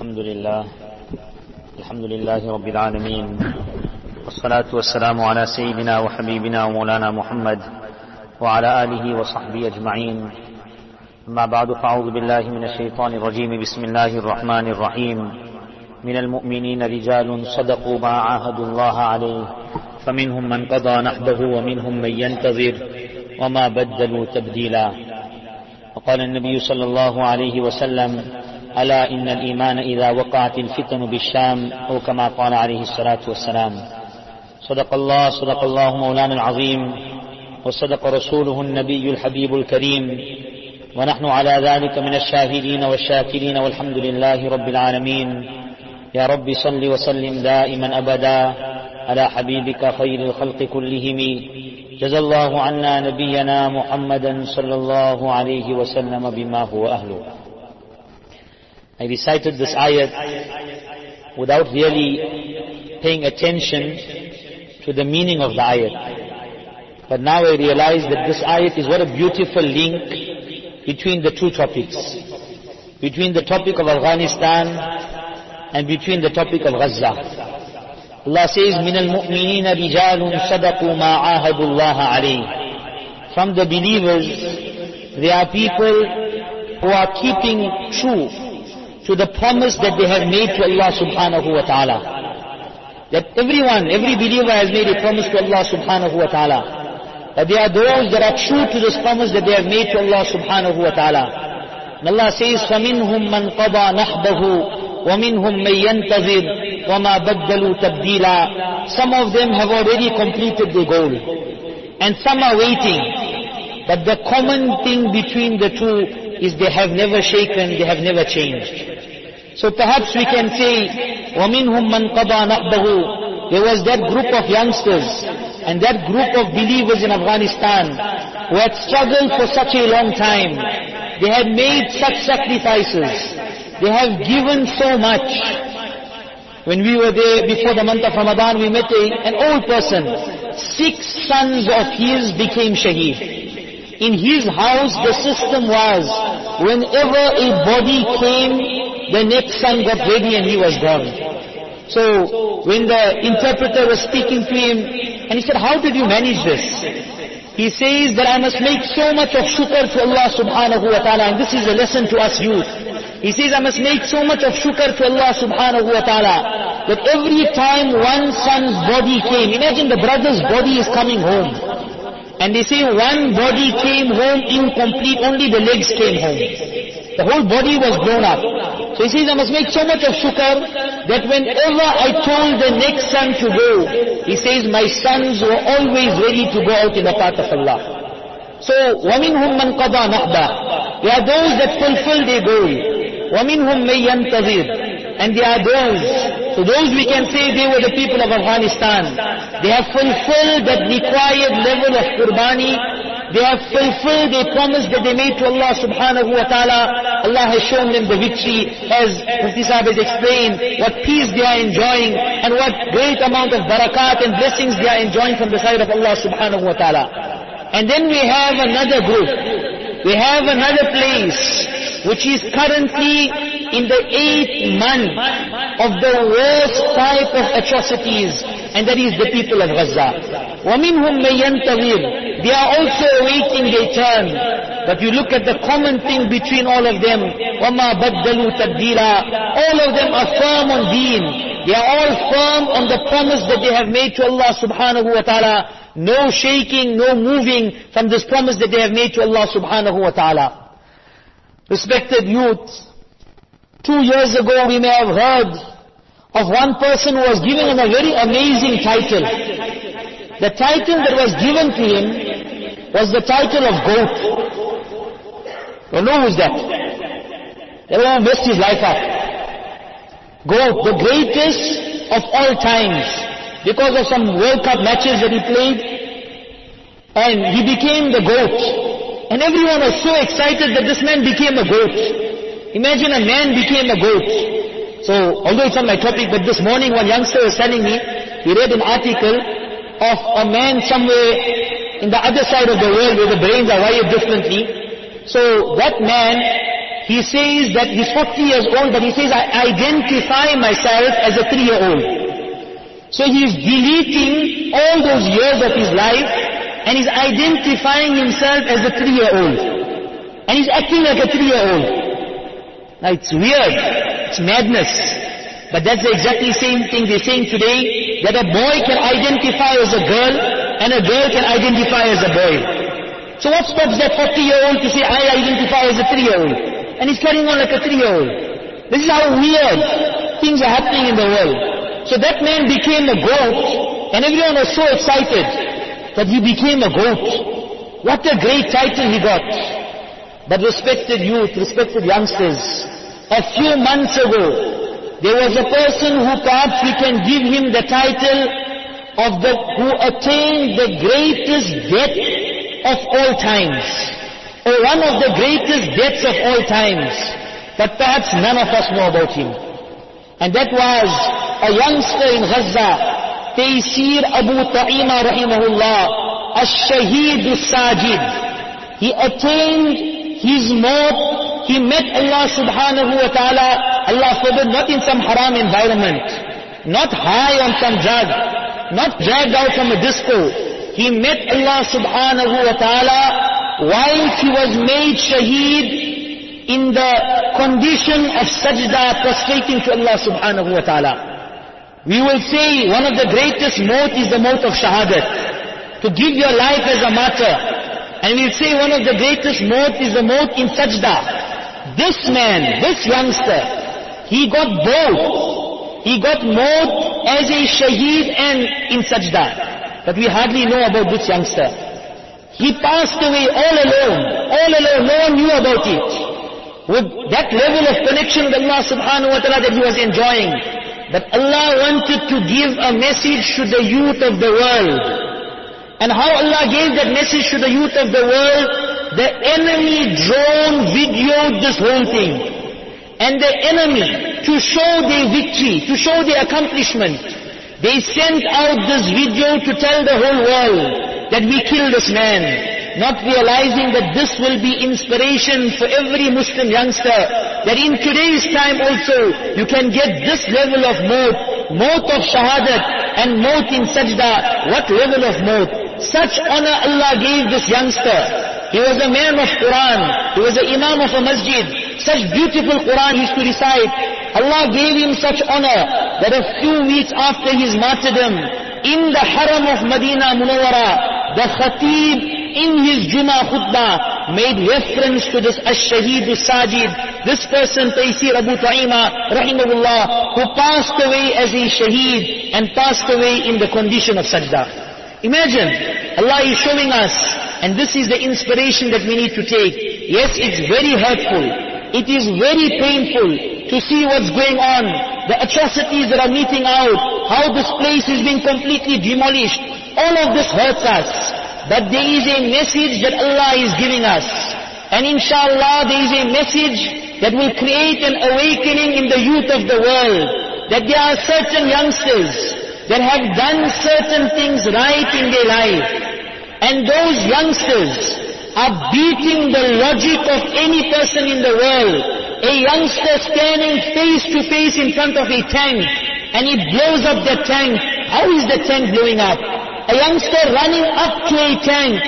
الحمد لله. الحمد لله رب العالمين. والصلاة والسلام على سيدنا وحبيبنا ومولانا محمد وعلى آله وصحبه أجمعين. أما بعد فأعوذ بالله من الشيطان الرجيم. بسم الله الرحمن الرحيم. من المؤمنين رجال صدقوا ما عاهدوا الله عليه. فمنهم من قضى نحبه ومنهم من ينتظر وما بدلوا تبديلا. وقال النبي صلى الله عليه وسلم ألا إن الإيمان إذا وقعت الفتن بالشام أو كما قال عليه الصلاة والسلام. صدق الله صدق الله مولانا العظيم وصدق رسوله النبي الحبيب الكريم. ونحن على ذلك من الشاهدين والشاكرين والحمد لله رب العالمين. يا رب صل وسلم دائما أبدا على حبيبك خير الخلق كلهم. جزى الله عنا نبينا محمدا صلى الله عليه وسلم بما هو أهله. I recited this ayat without really paying attention to the meaning of the ayat. But now I realize that this ayat is what a beautiful link between the two topics. Between the topic of Afghanistan and between the topic of Gaza. Allah says, مِنَ الْمُؤْمِنِينَ رِجَالٌ صَدَقُوا مَا عَاهَدُوا اللَّهَ عَلَيْهِ From the believers, there are people who are keeping true to the promise that they have made to Allah subhanahu wa ta'ala. That everyone, every believer has made a promise to Allah subhanahu wa ta'ala. That there are those that are true to this promise that they have made to Allah subhanahu wa ta'ala. And Allah says, فَمِنْهُمْ مَنْ قَضَى نَحْبَهُ وَمِنْهُمْ مَنْ يَنْتَظِرُ وَمَا بَدَّلُوا تَبْدِيلًا Some of them have already completed their goal. And some are waiting. But the common thing between the two is they have never shaken, they have never changed. So perhaps we can say, وَمِنْهُمْ مَنْ قَضَى نَحْبَهُ There was that group of youngsters and that group of believers in Afghanistan who had struggled for such a long time. They had made such sacrifices. They have given so much. When we were there before the month of Ramadan, we met a, an old person. Six sons of his became shaheed. In his house, the system was, whenever a body came, the next son got ready and he was gone. So, when the interpreter was speaking to him, and he said, how did you manage this? He says that I must make so much of shukr to Allah subhanahu wa ta'ala, and this is a lesson to us youth. He says, I must make so much of shukr to Allah subhanahu wa ta'ala, that every time one son's body came, imagine the brother's body is coming home. And they say one body came home incomplete, only the legs came home. The whole body was blown up. So he says, I must make so much of shukr, that whenever I told the next son to go, he says, my sons were always ready to go out in the path of Allah. So, وَمِنْهُمْ مَنْ قَضَى نَحْبَهُ There are those that fulfill their goal. وَمِنْهُمْ مَنْ يَنْتَظِرُ And there are those, so those we can say they were the people of Afghanistan. They have fulfilled that required level of qurbani. They have fulfilled a promise that they made to Allah subhanahu wa ta'ala. Allah has shown them the victory as Mufti Sahib has explained what peace they are enjoying and what great amount of barakat and blessings they are enjoying from the side of Allah subhanahu wa ta'ala. And then we have another group. We have another place which is currently in the eighth month of the worst type of atrocities, and that is the people of Gaza. وَمِنْهُمْ مَن يَنْتَظِرُ They are also awaiting their turn. But you look at the common thing between all of them, وَمَا بَدَّلُوا تَبْدِيلًا All of them are firm on deen. They are all firm on the promise that they have made to Allah subhanahu wa ta'ala. No shaking, no moving from this promise that they have made to Allah subhanahu wa ta'ala. Respected youth, two years ago we may have heard of one person who was given a very amazing title. The title that was given to him was the title of goat. You know who's that? Everyone messed his life up. Goat, the greatest of all times. Because of some World Cup matches that he played. And he became the goat. And everyone was so excited that this man became a goat. Imagine a man became a goat. So, although it's not my topic, but this morning one youngster was telling me, he read an article of a man somewhere in the other side of the world where the brains are wired differently. So, that man he says that he's 40 years old, but he says, I identify myself as a three-year-old. So he's deleting all those years of his life, and he's identifying himself as a three-year-old. And he's acting like a three-year-old. Now it's weird. It's madness. But that's the exactly same thing they're saying today, that a boy can identify as a girl, and a girl can identify as a boy. So what stops that 40-year-old to say, I identify as a three-year-old? And he's carrying on like a three-year-old. This is how weird things are happening in the world. So that man became a goat, and everyone was so excited that he became a goat. What a great title he got. But respected youth, respected youngsters, a few months ago, there was a person who perhaps we can give him the title of the, who attained the greatest death of all times or one of the greatest deaths of all times. But perhaps none of us know about him. And that was a youngster in Gaza, Taysir Abu Ta'ima rahimahullah, Ash-Shaheed Sajid. He attained his maut, he met Allah subhanahu wa ta'ala, Allah forbid, not in some haram environment, not high on some drug, not dragged out from a disco. He met Allah subhanahu wa ta'ala while he was made shaheed in the condition of sajda prostrating to Allah subhanahu wa ta'ala. We will say one of the greatest maut is the maut of shahadat. To give your life as a martyr. And we'll say one of the greatest maut is the maut in sajda. This man, this youngster, he got both. He got maut as a shaheed and in sajda. But we hardly know about this youngster. He passed away all alone, all alone, no one knew about it. With that level of connection with Allah subhanahu wa ta'ala that he was enjoying. But Allah wanted to give a message to the youth of the world. And how Allah gave that message to the youth of the world, the enemy drone videoed this whole thing. And the enemy, to show their victory, to show their accomplishment, they sent out this video to tell the whole world that we killed this man, not realizing that this will be inspiration for every Muslim youngster, that in today's time also, you can get this level of maut, maut of shahadat, and maut in sajda. What level of maut? Such honor Allah gave this youngster. He was a man of Quran. He was an imam of a masjid. Such beautiful Quran he used to recite. Allah gave him such honor that a few weeks after his martyrdom, in the haram of Medina Munawwara, the Khatib in his Jummah khutbah made reference to this Ash-Shaheed Sajid, this person Taysir Abu Ta'ima rahimahullah who passed away as a shaheed and passed away in the condition of sajda. Imagine, Allah is showing us and this is the inspiration that we need to take. Yes, it's very hurtful. It is very painful to see what's going on, the atrocities that are meeting out, how this place is being completely demolished, all of this hurts us. But there is a message that Allah is giving us. And inshallah there is a message that will create an awakening in the youth of the world. That there are certain youngsters that have done certain things right in their life. And those youngsters are beating the logic of any person in the world. A youngster standing face to face in front of a tank and he blows up the tank. How is the tank blowing up? A youngster running up to a tank,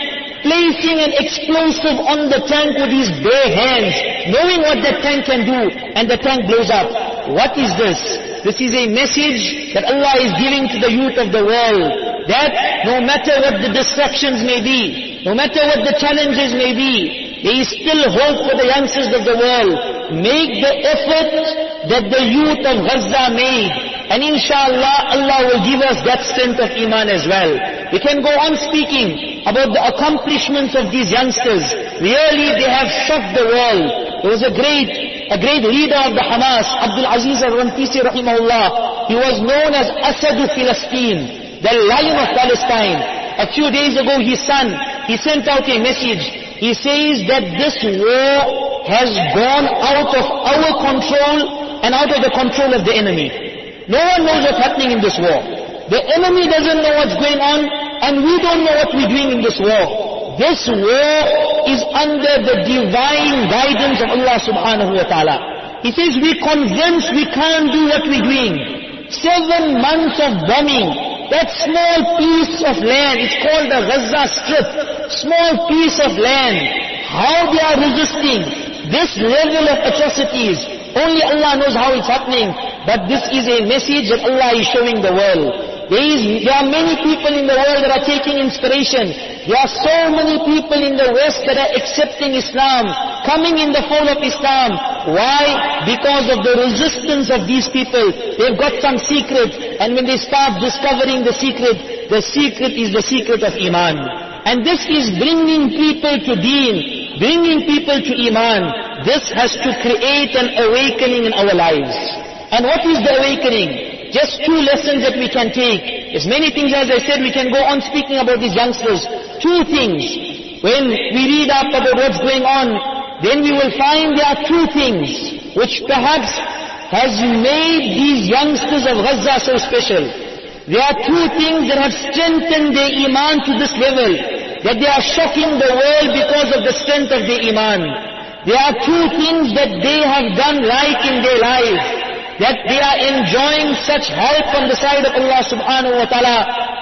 placing an explosive on the tank with his bare hands, knowing what that tank can do, and the tank blows up. What is this? This is a message that Allah is giving to the youth of the world, that no matter what the distractions may be, no matter what the challenges may be, there is still hope for the youngsters of the world. Make the effort that the youth of Gaza made and inshallah, Allah will give us that strength of iman as well. We can go on speaking about the accomplishments of these youngsters. Really, they have shocked the world. There was a great, a great leader of the Hamas, Abdul Aziz al-Rantisi rahimahullah. He was known as Asad Philistine, the lion of Palestine. A few days ago, his son, he sent out a message. He says that this war has gone out of our control and out of the control of the enemy. No one knows what's happening in this war. The enemy doesn't know what's going on, and we don't know what we're doing in this war. This war is under the divine guidance of Allah subhanahu wa ta'ala. He says, we convinced we can't do what we're doing. Seven months of bombing. That small piece of land, it's called the Gaza Strip. Small piece of land. How they are resisting this level of atrocities. Only Allah knows how it's happening. But this is a message that Allah is showing the world. There, is, there are many people in the world that are taking inspiration. There are so many people in the West that are accepting Islam, coming in the fold of Islam. Why? Because of the resistance of these people. They've got some secret, and when they start discovering the secret, the secret is the secret of Iman. And this is bringing people to deen, bringing people to Iman. This has to create an awakening in our lives. And what is the awakening? Just two lessons that we can take. There's many things, as I said, we can go on speaking about these youngsters. Two things. When we read up about what's going on, then we will find there are two things which perhaps has made these youngsters of Gaza so special. There are two things that have strengthened their iman to this level, that they are shocking the world because of the strength of their iman. There are two things that they have done right in their life that they are enjoying such help from the side of Allah subhanahu wa ta'ala,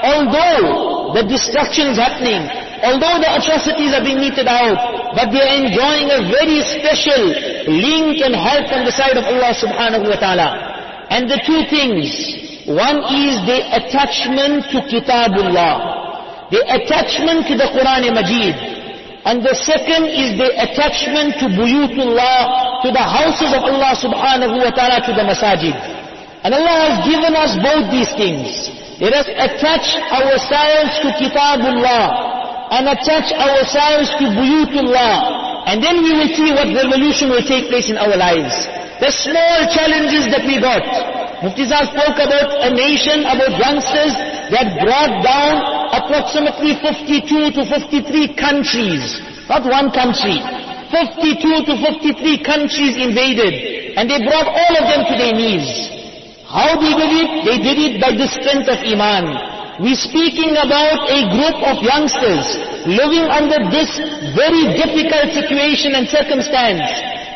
although the destruction is happening, although the atrocities are being meted out, but they are enjoying a very special link and help from the side of Allah subhanahu wa ta'ala. And the two things, one is the attachment to Kitabullah, the attachment to the Quran and Majid, and the second is the attachment to buyutullah, to the houses of Allah subhanahu wa ta'ala, to the masajid. And Allah has given us both these things. Let us attach ourselves to kitabullah and attach ourselves to buyutullah. And then we will see what revolution will take place in our lives. The small challenges that we got. Mufti spoke about a nation, about youngsters that brought down approximately 52 to 53 countries, not one country. 52 to 53 countries invaded, and they brought all of them to their knees. How they did it? They did it by the strength of Iman. We're speaking about a group of youngsters living under this very difficult situation and circumstance.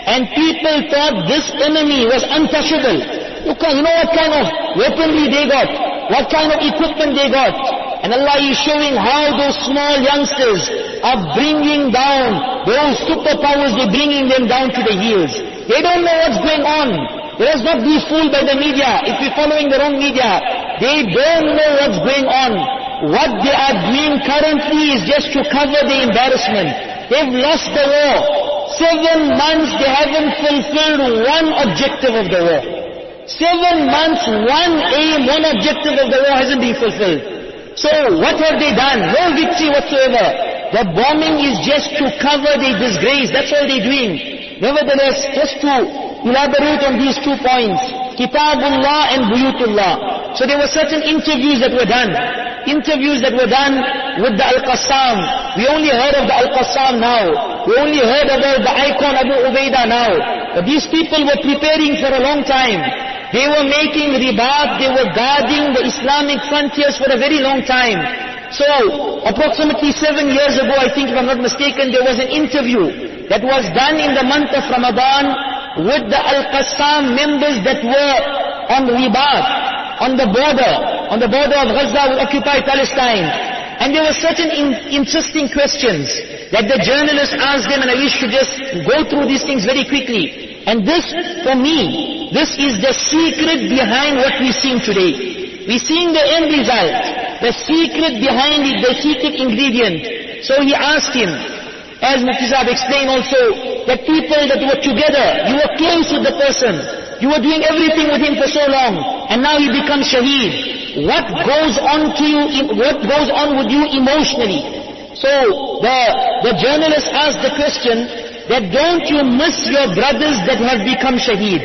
And people thought this enemy was untouchable. You, know what kind of weaponry they got? What kind of equipment they got? And Allah is showing how those small youngsters are bringing down those superpowers, they're bringing them down to the heels. They don't know what's going on. Let us not be fooled by the media. If we're following the wrong media, they don't know what's going on. What they are doing currently is just to cover the embarrassment. They've lost the war. Seven months they haven't fulfilled one objective of the war. Seven months, one aim, one objective of the war hasn't been fulfilled. So what have they done? No victory whatsoever. The bombing is just to cover the disgrace. That's all they're doing. Nevertheless, just to elaborate on these two points, Kitabullah and Buyutullah. So there were certain interviews that were done. Interviews that were done with the Al-Qassam. We only heard of the Al-Qassam now. We only heard about the icon Abu Ubaidah now. But these people were preparing for a long time. They were making ribat, they were guarding the Islamic frontiers for a very long time. So, approximately seven years ago, I think if I'm not mistaken, there was an interview that was done in the month of Ramadan with the Al-Qassam members that were on ribat, on the border, on the border of Gaza with occupied Palestine. And there were certain in interesting questions that the journalists asked them, and I wish to just go through these things very quickly. And this, for me, this is the secret behind what we're seeing today. We're seeing the end result. The secret behind it, the secret ingredient. So he asked him, as Mufti Sahib explained also, that people that were together, you were close with the person, you were doing everything with him for so long, and now he becomes shaheed. What goes on to you, what goes on with you emotionally? So the, the journalist asked the question, that don't you miss your brothers that have become shaheed?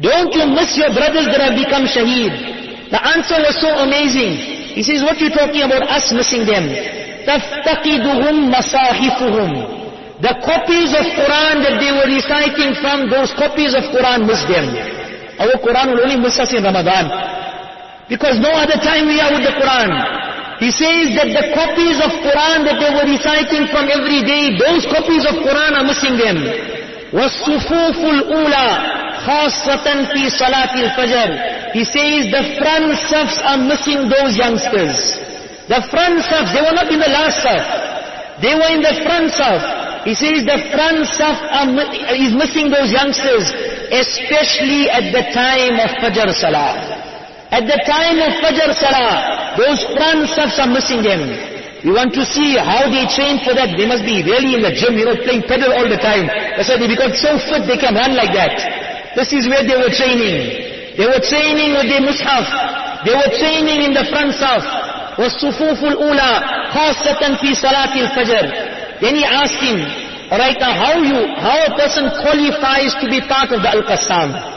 Don't you miss your brothers that have become shaheed? The answer was so amazing. He says, what are you talking about us missing them? تَفْتَقِدُهُمْ مَصَاحِفُهُمْ The copies of Quran that they were reciting from, those copies of Quran miss them. Our Quran will only miss us in Ramadan. Because no other time we are with the Quran. He says that the copies of Quran that they were reciting from every day, those copies of Quran are missing them. وَالصُّفُوفُ الْأُولَى خَاصَّةً فِي صَلَاةِ الْفَجْرِ He says the front safs are missing those youngsters. The front safs, they were not in the last saf. They were in the front saf. He says the front saf is missing those youngsters, especially at the time of Fajr Salah. At the time of Fajr Salah, those front safs are missing them. We want to see how they train for that. They must be really in the gym, you know, playing pedal all the time. That's why they become so fit they can run like that. This is where they were training. They were training with their mushaf. They were training in the front saf. وَالصُّفُوفُ الْأُولَى خَاصَّةً فِي صَلَاةِ الْفَجْرِ Then he asked him, alright now how you, how a person qualifies to be part of the Al-Qassam?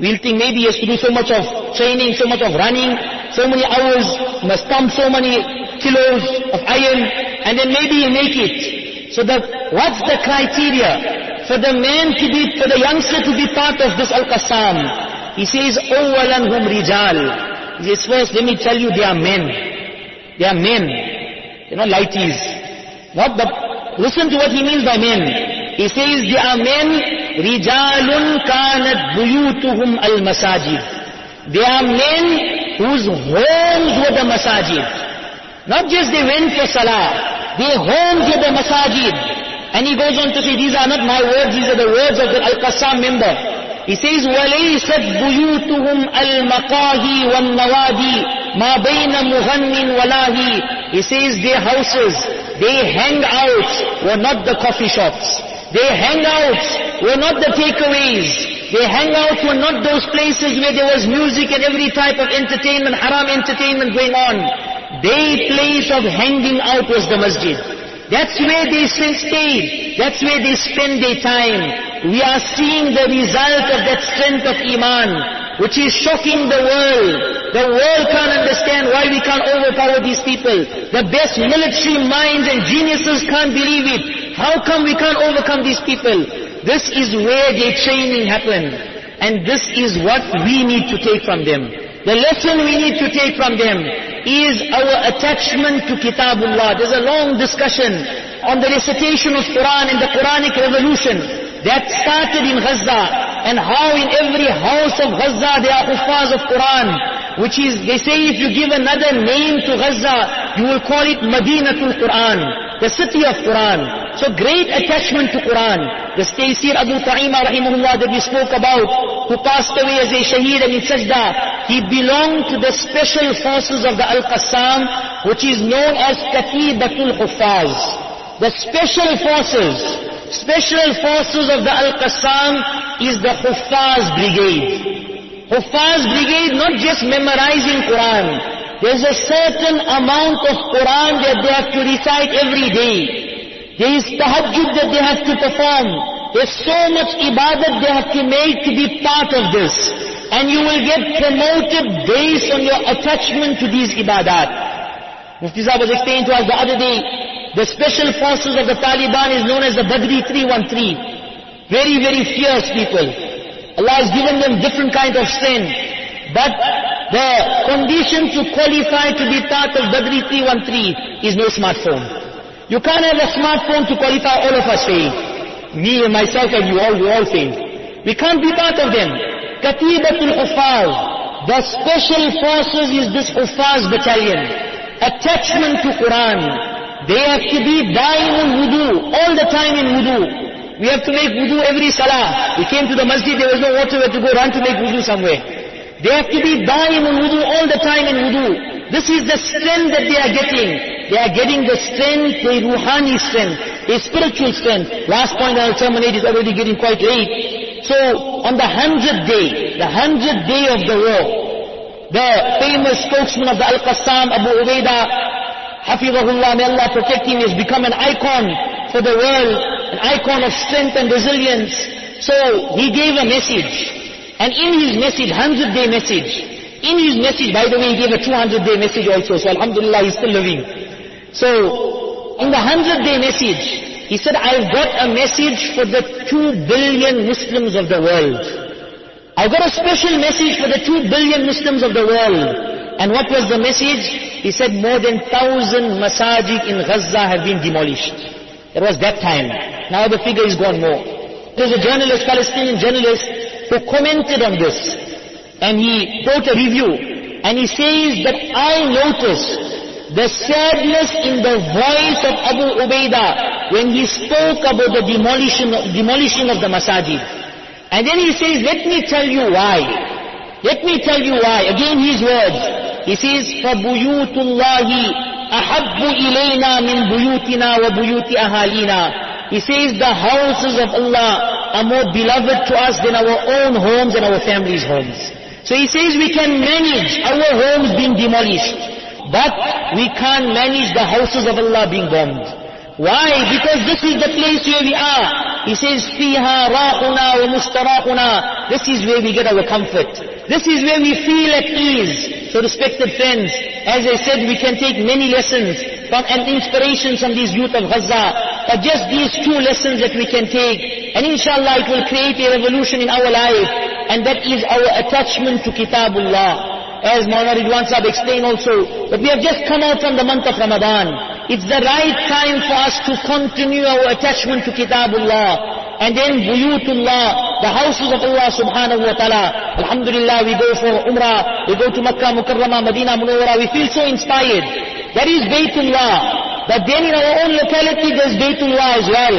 We'll think maybe he has to do so much of training, so much of running, so many hours, must pump so many kilos of iron, and then maybe he'll make it. So the, what's the criteria for the man to be, for the youngster to be part of this Al-Qassam? He says, أَوَّلًا هُمْ رِجَالٍ He says, first let me tell you, they are men. They are men. They're not lighties. Not the, listen to what he means by men. He says they are men, رِجَالٌ كَانَتْ بُيُوتُهُمْ الْمَسَاجِدِ They are men whose homes were the masajid. Not just they went for salah, their homes were the masajid. And he goes on to say, these are not my words, these are the words of the Al-Qassam member. He says, وَلَيْسَتْ بُيُوتُهُمْ الْمَقَاهِي وَالنَّوَادِي مَا بَيْنَ مُغَنٍّ وَلَاهِي He says, their houses, they hang out, were not the coffee shops. Their hangouts were not the takeaways. Their hangouts were not those places where there was music and every type of entertainment, haram entertainment going on. Their place of hanging out was the masjid. That's where they stayed. That's where they spend their time. We are seeing the result of that strength of Iman, which is shocking the world. The world can't understand why we can't overpower these people. The best military minds and geniuses can't believe it. How come we can't overcome these people? This is where their training happened. And this is what we need to take from them. The lesson we need to take from them is our attachment to Kitabullah. There's a long discussion on the recitation of Quran and the Quranic revolution that started in Gaza and how in every house of Gaza there are huffaz of Quran which is, they say if you give another name to Gaza, you will call it Madinatul Quran, the city of Quran. So great attachment to Quran. The Taysir Abu Ta'ima rahimahullah that we spoke about, who passed away as a shaheed and in sajda, he belonged to the special forces of the Al-Qassam, which is known as Katibatul Huffaz. The special forces, special forces of the Al-Qassam is the Huffaz Brigade. Huffaz brigade not just memorizing Quran. There's a certain amount of Quran that they have to recite every day. There is tahajjud that they have to perform. There's so much ibadat they have to make to be part of this. And you will get promoted based on your attachment to these ibadat. Mufti Zah was explaining to us the other day, the special forces of the Taliban is known as the Badri 313. Very, very fierce people. Allah has given them different kind of strength. But the condition to qualify to be part of Badri 313 is no smartphone. You can't have a smartphone to qualify all of us saying. Me and myself and you all, we all saying. We can't be part of them. Katibatul Hufaz. The special forces is this Hufaz battalion. Attachment to Quran. They have to be in wudu, all the time in wudu. We have to make wudu every salah. We came to the masjid, there was no water, had to go run to make wudu somewhere. They have to be dying in wudu all the time in wudu. This is the strength that they are getting. They are getting the strength, the ruhani strength, a spiritual strength. Last point I'll terminate is already getting quite late. So, on the hundredth day, the hundredth day of the war, the famous spokesman of the Al-Qassam, Abu Ubaidah, Hafizahullah, may Allah protect him, has become an icon for the world, an icon of strength and resilience. So he gave a message. And in his message, 100 day message, in his message, by the way, he gave a 200 day message also, so Alhamdulillah, he's still living. So, in the 100 day message, he said, I've got a message for the 2 billion Muslims of the world. I've got a special message for the 2 billion Muslims of the world. And what was the message? he said more than thousand masajid in Gaza have been demolished. It was that time. Now the figure is gone more. There's a journalist, Palestinian journalist, who commented on this. And he wrote a review. And he says that I noticed the sadness in the voice of Abu Ubaidah when he spoke about the demolition, demolishing of the masajid. And then he says, let me tell you why. Let me tell you why. Again his words. He says, فَبُيُوتُ اللَّهِ أَحَبُّ إِلَيْنَا مِنْ بُيُوتِنَا وَبُيُوتِ أَهَالِينَا He says, the houses of Allah are more beloved to us than our own homes and our families' homes. So he says we can manage our homes being demolished, but we can't manage the houses of Allah being bombed. Why? Because this is the place where we are. He says, فِيهَا رَاحُنَا وَمُسْتَرَاحُنَا This is where we get our comfort. This is where we feel at ease. So respected friends, as I said, we can take many lessons from and inspirations from these youth of Gaza. But just these two lessons that we can take, and inshallah it will create a revolution in our life. And that is our attachment to Kitabullah. As Maulana Ridwan Sahib explained also, that we have just come out from the month of Ramadan. It's the right time for us to continue our attachment to Kitabullah. And then Buyutullah, the houses of Allah subhanahu wa ta'ala. Alhamdulillah, we go for Umrah, we go to Makkah, Mukarramah, Medina, Munawwara, we feel so inspired. That is Baytullah. But then in our own locality there's Baytullah as well,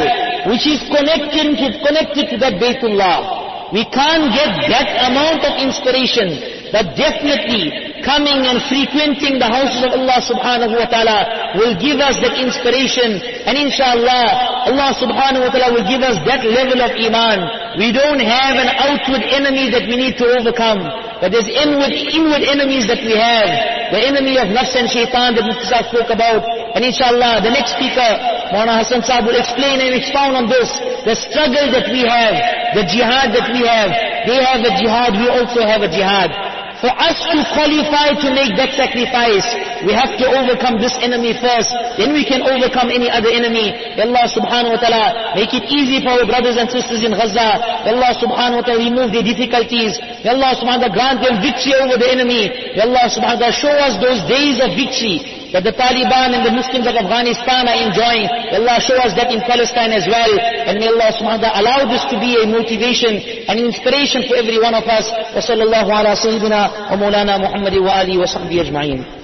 which is connected to, connected to that Baytullah. We can't get that amount of inspiration but definitely coming and frequenting the houses of Allah subhanahu wa ta'ala will give us that inspiration. And inshallah, Allah subhanahu wa ta'ala will give us that level of iman. We don't have an outward enemy that we need to overcome. But there's inward, inward enemies that we have. The enemy of nafs and shaitan that Mufti spoke about. And inshallah, the next speaker, Maulana Hassan Sahib will explain and expound on this. The struggle that we have, the jihad that we have. They have a jihad, we also have a jihad. For us to qualify to make that sacrifice, we have to overcome this enemy first. Then we can overcome any other enemy. Allah subhanahu wa ta'ala make it easy for our brothers and sisters in Gaza. Allah subhanahu wa ta'ala remove their difficulties. Allah subhanahu wa ta'ala grant them victory over the enemy. Allah subhanahu wa ta'ala show us those days of victory that the Taliban and the Muslims of Afghanistan are enjoying. May Allah show us that in Palestine as well. And may Allah subhanahu wa ta'ala allow this to be a motivation and inspiration for every one of us. وصلى الله على سيدنا ومولانا محمد وآله وصحبه أجمعين